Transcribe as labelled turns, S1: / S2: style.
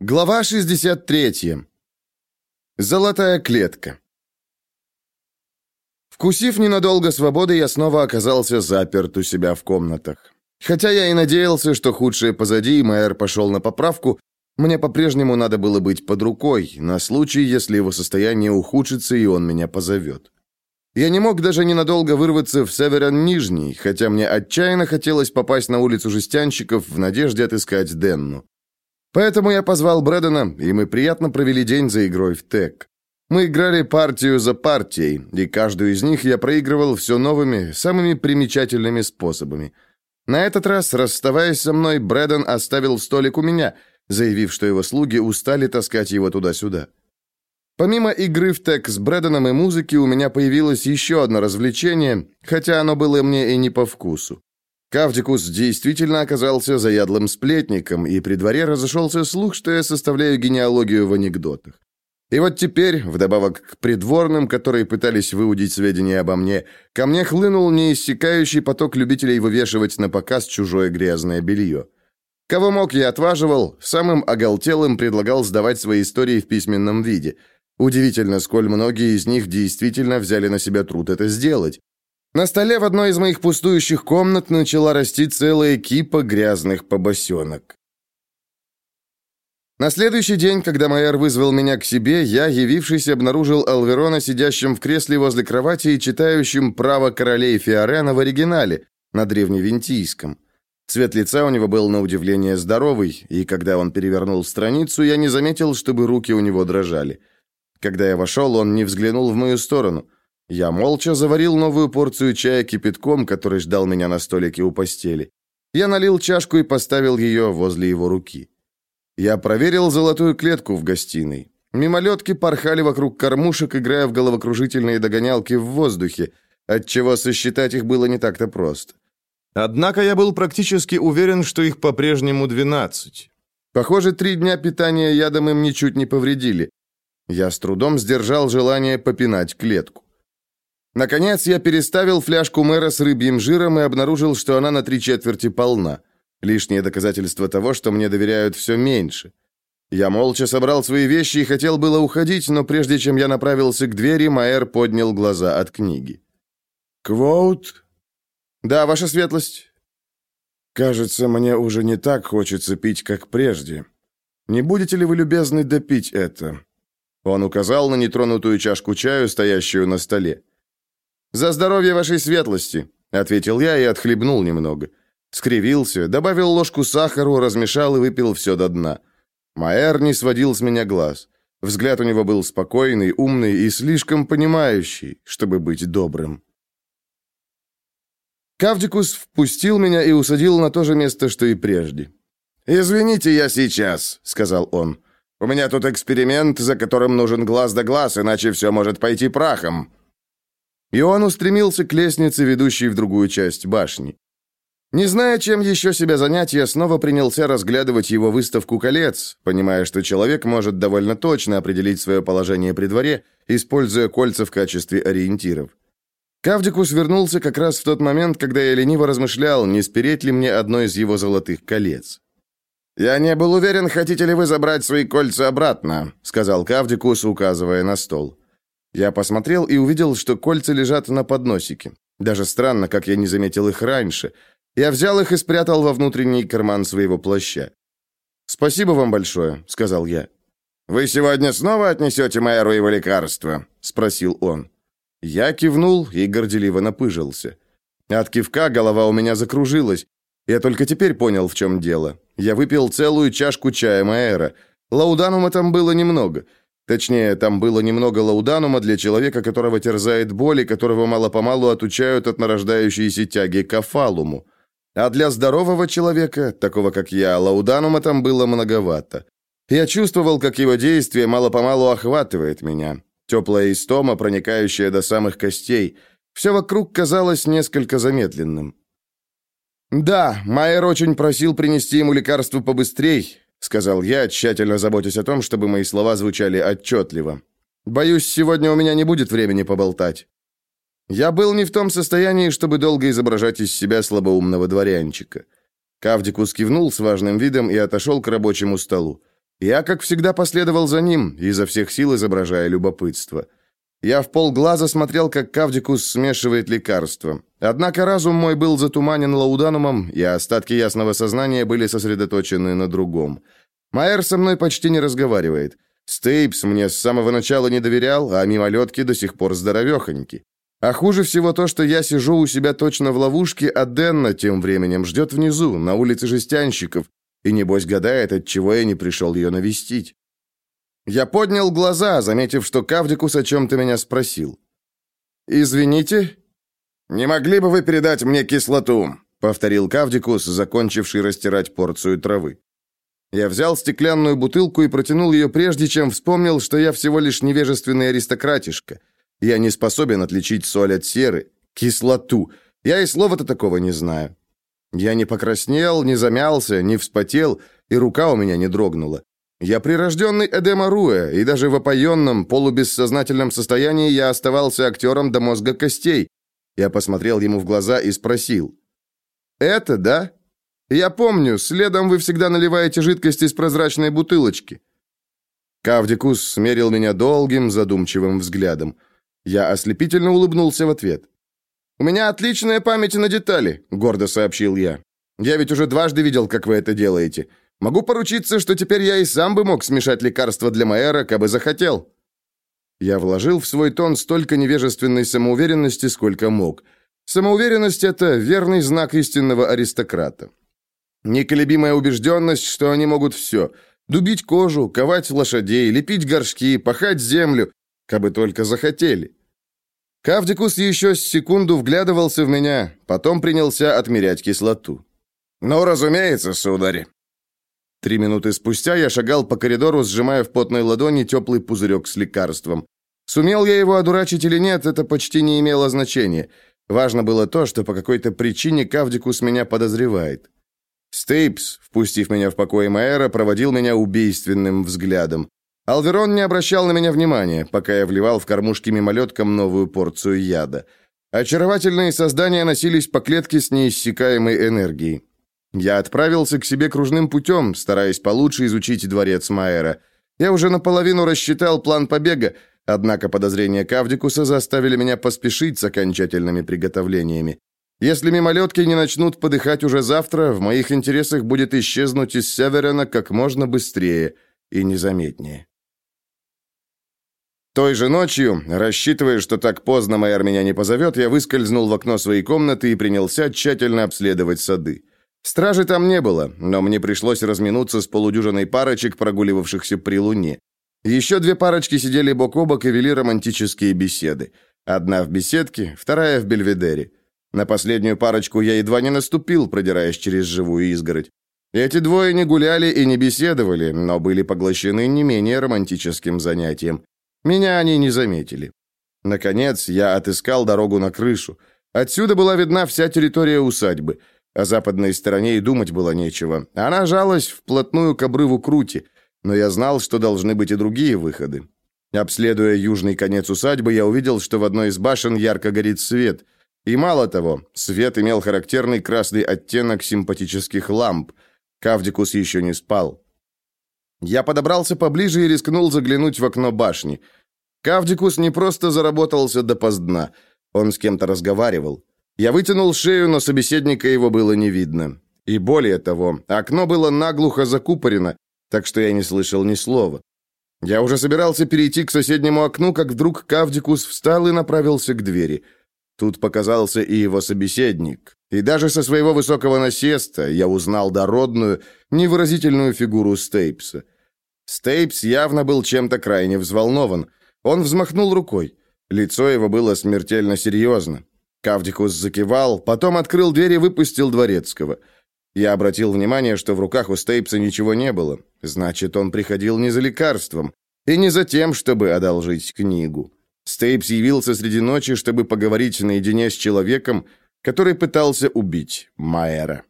S1: Глава 63. Золотая клетка. Вкусив ненадолго свободы, я снова оказался заперт у себя в комнатах. Хотя я и надеялся, что худшее позади, и мэр пошел на поправку, мне по-прежнему надо было быть под рукой, на случай, если его состояние ухудшится, и он меня позовет. Я не мог даже ненадолго вырваться в Северон-Нижний, хотя мне отчаянно хотелось попасть на улицу жестянщиков в надежде отыскать Денну. Поэтому я позвал Брэдена, и мы приятно провели день за игрой в ТЭК. Мы играли партию за партией, и каждую из них я проигрывал все новыми, самыми примечательными способами. На этот раз, расставаясь со мной, Брэден оставил столик у меня, заявив, что его слуги устали таскать его туда-сюда. Помимо игры в ТЭК с Брэденом и музыки, у меня появилось еще одно развлечение, хотя оно было мне и не по вкусу. Кавдикус действительно оказался заядлым сплетником, и при дворе разошелся слух, что я составляю генеалогию в анекдотах. И вот теперь, вдобавок к придворным, которые пытались выудить сведения обо мне, ко мне хлынул неиссякающий поток любителей вывешивать на показ чужое грязное белье. Кого мог, я отваживал, самым оголтелым предлагал сдавать свои истории в письменном виде. Удивительно, сколь многие из них действительно взяли на себя труд это сделать. На столе в одной из моих пустующих комнат начала расти целая кипа грязных побосенок. На следующий день, когда майор вызвал меня к себе, я, явившись, обнаружил Алверона сидящим в кресле возле кровати и читающим «Право королей Фиорена» в оригинале, на древневентийском. Цвет лица у него был на удивление здоровый, и когда он перевернул страницу, я не заметил, чтобы руки у него дрожали. Когда я вошел, он не взглянул в мою сторону – я молча заварил новую порцию чая кипятком, который ждал меня на столике у постели. Я налил чашку и поставил ее возле его руки. Я проверил золотую клетку в гостиной. Мимолетки порхали вокруг кормушек, играя в головокружительные догонялки в воздухе, отчего сосчитать их было не так-то просто. Однако я был практически уверен, что их по-прежнему двенадцать. Похоже, три дня питания ядом им ничуть не повредили. Я с трудом сдержал желание попинать клетку. Наконец, я переставил фляжку мэра с рыбьим жиром и обнаружил, что она на три четверти полна. Лишнее доказательство того, что мне доверяют все меньше. Я молча собрал свои вещи и хотел было уходить, но прежде чем я направился к двери, Майер поднял глаза от книги. «Квоут?» «Да, ваша светлость». «Кажется, мне уже не так хочется пить, как прежде. Не будете ли вы любезны допить это?» Он указал на нетронутую чашку чаю, стоящую на столе. «За здоровье вашей светлости», — ответил я и отхлебнул немного. Скривился, добавил ложку сахару, размешал и выпил все до дна. Маэр не сводил с меня глаз. Взгляд у него был спокойный, умный и слишком понимающий, чтобы быть добрым. Кавдикус впустил меня и усадил на то же место, что и прежде. «Извините, я сейчас», — сказал он. «У меня тут эксперимент, за которым нужен глаз да глаз, иначе все может пойти прахом. И он устремился к лестнице, ведущей в другую часть башни. Не зная, чем еще себя занять, я снова принялся разглядывать его выставку колец, понимая, что человек может довольно точно определить свое положение при дворе, используя кольца в качестве ориентиров. Кавдикус вернулся как раз в тот момент, когда я лениво размышлял, не спереть ли мне одно из его золотых колец. «Я не был уверен, хотите ли вы забрать свои кольца обратно», сказал Кавдикус, указывая на стол. Я посмотрел и увидел, что кольца лежат на подносике. Даже странно, как я не заметил их раньше. Я взял их и спрятал во внутренний карман своего плаща. «Спасибо вам большое», — сказал я. «Вы сегодня снова отнесете майору его лекарство?» — спросил он. Я кивнул и горделиво напыжился. От кивка голова у меня закружилась. Я только теперь понял, в чем дело. Я выпил целую чашку чая Маэра. Лауданума там было немного. Точнее, там было немного лауданума для человека, которого терзает боль и которого мало-помалу отучают от нарождающейся тяги к афалуму. А для здорового человека, такого как я, лауданума там было многовато. Я чувствовал, как его действие мало-помалу охватывает меня. Теплая истома, проникающая до самых костей. Все вокруг казалось несколько замедленным. Да, Майер очень просил принести ему лекарство побыстрей, — сказал я, тщательно заботясь о том, чтобы мои слова звучали отчетливо. «Боюсь, сегодня у меня не будет времени поболтать». Я был не в том состоянии, чтобы долго изображать из себя слабоумного дворянчика. Кавдикус кивнул с важным видом и отошел к рабочему столу. Я, как всегда, последовал за ним, изо всех сил изображая любопытство. Я в полглаза смотрел, как Кавдикус смешивает лекарства. Однако разум мой был затуманен лауданумом, и остатки ясного сознания были сосредоточены на другом. Майер со мной почти не разговаривает. Стейпс мне с самого начала не доверял, а мимолетки до сих пор здоровехоньки. А хуже всего то, что я сижу у себя точно в ловушке, а Денна тем временем ждет внизу, на улице жестянщиков, и небось гадает, от чего я не пришел ее навестить. Я поднял глаза, заметив, что Кавдикус о чем-то меня спросил. «Извините?» «Не могли бы вы передать мне кислоту?» — повторил Кавдикус, закончивший растирать порцию травы. Я взял стеклянную бутылку и протянул ее прежде, чем вспомнил, что я всего лишь невежественный аристократишка. Я не способен отличить соль от серы, кислоту. Я и слова-то такого не знаю. Я не покраснел, не замялся, не вспотел, и рука у меня не дрогнула. Я прирожденный Эдема Руэ, и даже в опоенном, полубессознательном состоянии я оставался актером до мозга костей. Я посмотрел ему в глаза и спросил. «Это, да? Я помню, следом вы всегда наливаете жидкость из прозрачной бутылочки». Кавдикус смерил меня долгим, задумчивым взглядом. Я ослепительно улыбнулся в ответ. «У меня отличная память на детали», — гордо сообщил я. «Я ведь уже дважды видел, как вы это делаете. Могу поручиться, что теперь я и сам бы мог смешать лекарства для Майера, кабы захотел». Я вложил в свой тон столько невежественной самоуверенности, сколько мог. Самоуверенность — это верный знак истинного аристократа. Неколебимая убежденность, что они могут все — дубить кожу, ковать лошадей, лепить горшки, пахать землю, кабы только захотели. Кавдикус еще секунду вглядывался в меня, потом принялся отмерять кислоту. «Ну, разумеется, сударь», Три минуты спустя я шагал по коридору, сжимая в потной ладони теплый пузырек с лекарством. Сумел я его одурачить или нет, это почти не имело значения. Важно было то, что по какой-то причине Кавдикус меня подозревает. Стейпс, впустив меня в покои Майера, проводил меня убийственным взглядом. Алверон не обращал на меня внимания, пока я вливал в кормушки мимолеткам новую порцию яда. Очаровательные создания носились по клетке с неиссякаемой энергией. Я отправился к себе кружным путем, стараясь получше изучить дворец Майера. Я уже наполовину рассчитал план побега, однако подозрения Кавдикуса заставили меня поспешить с окончательными приготовлениями. Если мимолетки не начнут подыхать уже завтра, в моих интересах будет исчезнуть из Северена как можно быстрее и незаметнее. Той же ночью, рассчитывая, что так поздно Майер меня не позовет, я выскользнул в окно своей комнаты и принялся тщательно обследовать сады. Стражи там не было, но мне пришлось разминуться с полудюжиной парочек, прогуливавшихся при луне. Еще две парочки сидели бок о бок и вели романтические беседы. Одна в беседке, вторая в бельведере. На последнюю парочку я едва не наступил, продираясь через живую изгородь. Эти двое не гуляли и не беседовали, но были поглощены не менее романтическим занятием. Меня они не заметили. Наконец, я отыскал дорогу на крышу. Отсюда была видна вся территория усадьбы – о западной стороне и думать было нечего. Она жалась вплотную к обрыву Крути, но я знал, что должны быть и другие выходы. Обследуя южный конец усадьбы, я увидел, что в одной из башен ярко горит свет. И мало того, свет имел характерный красный оттенок симпатических ламп. Кавдикус еще не спал. Я подобрался поближе и рискнул заглянуть в окно башни. Кавдикус не просто заработался допоздна, он с кем-то разговаривал. Я вытянул шею, но собеседника его было не видно. И более того, окно было наглухо закупорено, так что я не слышал ни слова. Я уже собирался перейти к соседнему окну, как вдруг Кавдикус встал и направился к двери. Тут показался и его собеседник. И даже со своего высокого насеста я узнал дородную, невыразительную фигуру Стейпса. Стейпс явно был чем-то крайне взволнован. Он взмахнул рукой. Лицо его было смертельно серьезно. Кавдикус закивал, потом открыл дверь и выпустил дворецкого. Я обратил внимание, что в руках у Стейпса ничего не было. Значит, он приходил не за лекарством и не за тем, чтобы одолжить книгу. Стейпс явился среди ночи, чтобы поговорить наедине с человеком, который пытался убить Майера.